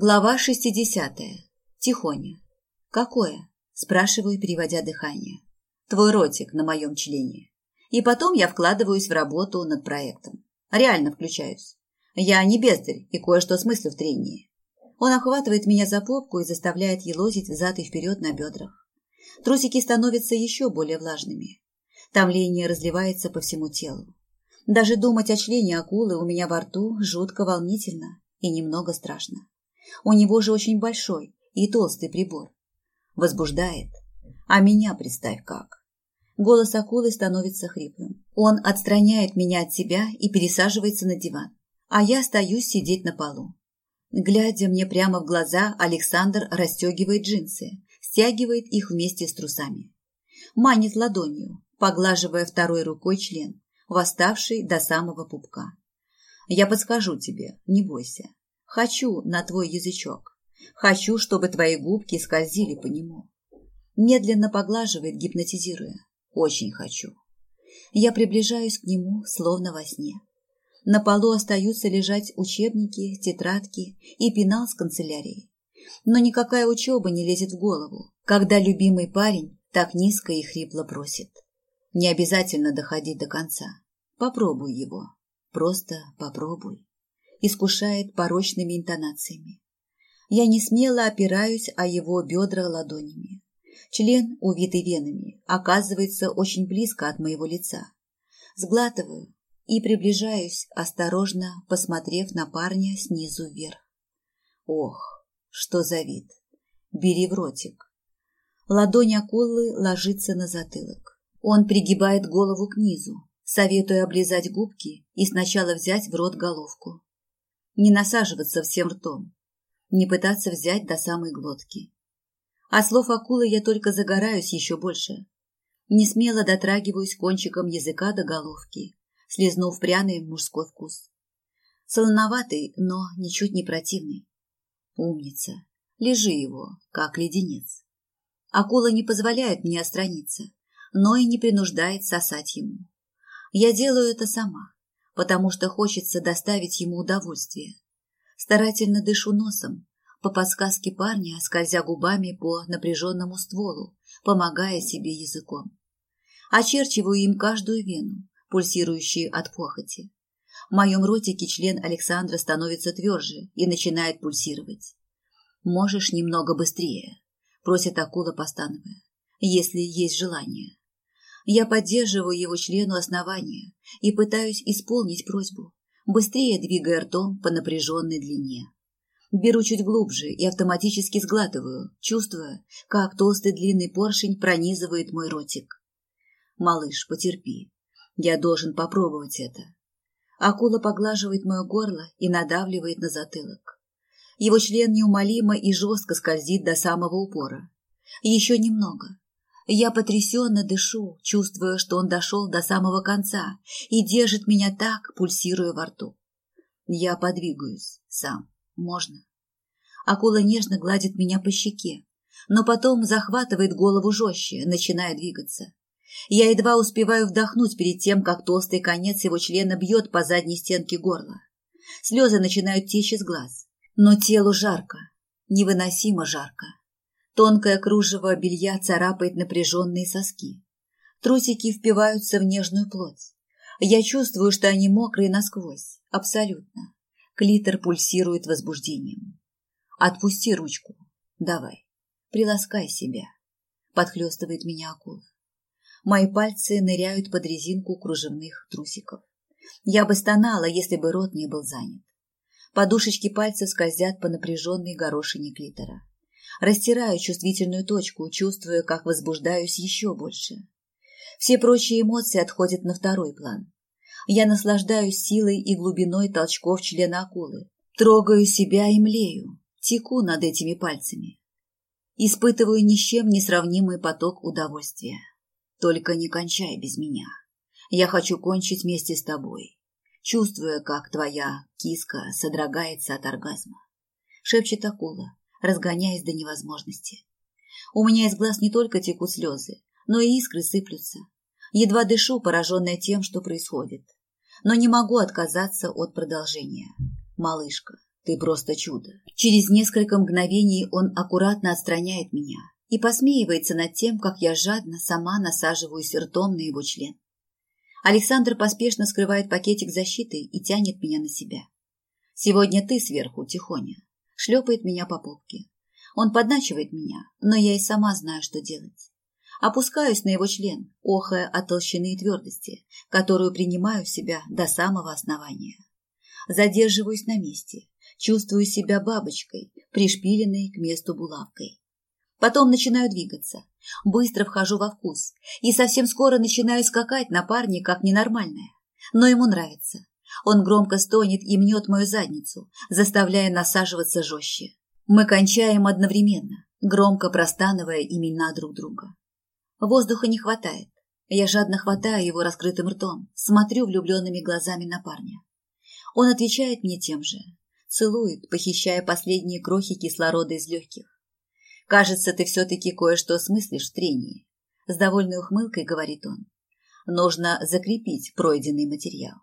Глава 60. Тихоня. Какое? Спрашиваю, переводя дыхание. Твой ротик на моем члене. И потом я вкладываюсь в работу над проектом. Реально включаюсь. Я не бездарь и кое-что смыслю в трении. Он охватывает меня за попку и заставляет елозить взад и вперед на бедрах. Трусики становятся еще более влажными. Томление разливается по всему телу. Даже думать о члене акулы у меня во рту жутко волнительно и немного страшно. У него же очень большой и толстый прибор. Возбуждает. А меня представь как. Голос акулы становится хриплым. Он отстраняет меня от себя и пересаживается на диван. А я остаюсь сидеть на полу. Глядя мне прямо в глаза, Александр расстегивает джинсы, стягивает их вместе с трусами. Манит ладонью, поглаживая второй рукой член, восставший до самого пупка. Я подскажу тебе, не бойся. Хочу на твой язычок. Хочу, чтобы твои губки скользили по нему. Медленно поглаживает, гипнотизируя. Очень хочу. Я приближаюсь к нему, словно во сне. На полу остаются лежать учебники, тетрадки и пенал с канцелярией. Но никакая учеба не лезет в голову, когда любимый парень так низко и хрипло просит. Не обязательно доходить до конца. Попробуй его. Просто попробуй искушает порочными интонациями. Я не смело опираюсь о его бедра ладонями. Член, увитый венами, оказывается очень близко от моего лица. Сглатываю и приближаюсь, осторожно посмотрев на парня снизу вверх. Ох, что за вид! Бери в ротик. Ладонь акулы ложится на затылок. Он пригибает голову к низу, советуя облизать губки и сначала взять в рот головку не насаживаться всем ртом, не пытаться взять до самой глотки. А слов акулы я только загораюсь еще больше. Не смело дотрагиваюсь кончиком языка до головки, слезнув пряный мужской вкус. Солоноватый, но ничуть не противный. Умница. Лежи его, как леденец. Акула не позволяет мне отстраниться, но и не принуждает сосать ему. Я делаю это сама, потому что хочется доставить ему удовольствие. Старательно дышу носом, по подсказке парня, скользя губами по напряженному стволу, помогая себе языком. Очерчиваю им каждую вену, пульсирующую от похоти. В моем ротике член Александра становится тверже и начинает пульсировать. «Можешь немного быстрее», — просит акула, постановая, — «если есть желание». Я поддерживаю его члену основания и пытаюсь исполнить просьбу, быстрее двигая ртом по напряженной длине. Беру чуть глубже и автоматически сглатываю, чувствуя, как толстый длинный поршень пронизывает мой ротик. «Малыш, потерпи. Я должен попробовать это». Акула поглаживает мое горло и надавливает на затылок. Его член неумолимо и жестко скользит до самого упора. Еще немного, я потрясенно дышу, чувствуя, что он дошел до самого конца и держит меня так, пульсируя во рту. Я подвигаюсь. Сам. Можно. Акула нежно гладит меня по щеке, но потом захватывает голову жестче, начиная двигаться. Я едва успеваю вдохнуть перед тем, как толстый конец его члена бьет по задней стенке горла. Слезы начинают течь из глаз. Но телу жарко, невыносимо жарко. Тонкое кружево белья царапает напряженные соски. Трусики впиваются в нежную плоть. Я чувствую, что они мокрые насквозь. Абсолютно. Клитор пульсирует возбуждением. Отпусти ручку. Давай. Приласкай себя. Подхлестывает меня акула. Мои пальцы ныряют под резинку кружевных трусиков. Я бы стонала, если бы рот не был занят. Подушечки пальцев скользят по напряженной горошине клитора. Растираю чувствительную точку, чувствуя, как возбуждаюсь еще больше. Все прочие эмоции отходят на второй план. Я наслаждаюсь силой и глубиной толчков члена акулы. Трогаю себя и млею, теку над этими пальцами. Испытываю ни с чем несравнимый поток удовольствия. Только не кончай без меня. Я хочу кончить вместе с тобой, чувствуя, как твоя киска содрогается от оргазма. Шепчет акула, разгоняясь до невозможности. У меня из глаз не только текут слезы, но и искры сыплются. Едва дышу, пораженная тем, что происходит. Но не могу отказаться от продолжения. Малышка, Ты просто чудо. Через несколько мгновений он аккуратно отстраняет меня и посмеивается над тем, как я жадно сама насаживаюсь ртом на его член. Александр поспешно скрывает пакетик защиты и тянет меня на себя. Сегодня ты сверху, тихоня. Шлепает меня по попке. Он подначивает меня, но я и сама знаю, что делать. Опускаюсь на его член, охая от толщины и твердости, которую принимаю в себя до самого основания. Задерживаюсь на месте, чувствую себя бабочкой, пришпиленной к месту булавкой. Потом начинаю двигаться, быстро вхожу во вкус и совсем скоро начинаю скакать на парне как ненормальная. Но ему нравится. Он громко стонет и мнет мою задницу, заставляя насаживаться жестче. Мы кончаем одновременно, громко простанывая имена друг друга. Воздуха не хватает. Я жадно хватаю его раскрытым ртом, смотрю влюбленными глазами на парня. Он отвечает мне тем же, целует, похищая последние крохи кислорода из легких. «Кажется, ты все-таки кое-что смыслишь в трении», — с довольной ухмылкой говорит он. «Нужно закрепить пройденный материал».